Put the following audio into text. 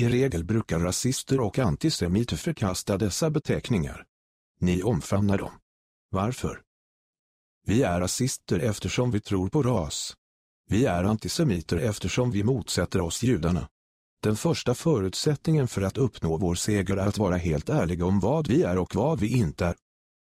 I regel brukar rasister och antisemiter förkasta dessa beteckningar. Ni omfamnar dem. Varför? Vi är rasister eftersom vi tror på ras. Vi är antisemiter eftersom vi motsätter oss judarna. Den första förutsättningen för att uppnå vår seger är att vara helt ärliga om vad vi är och vad vi inte är.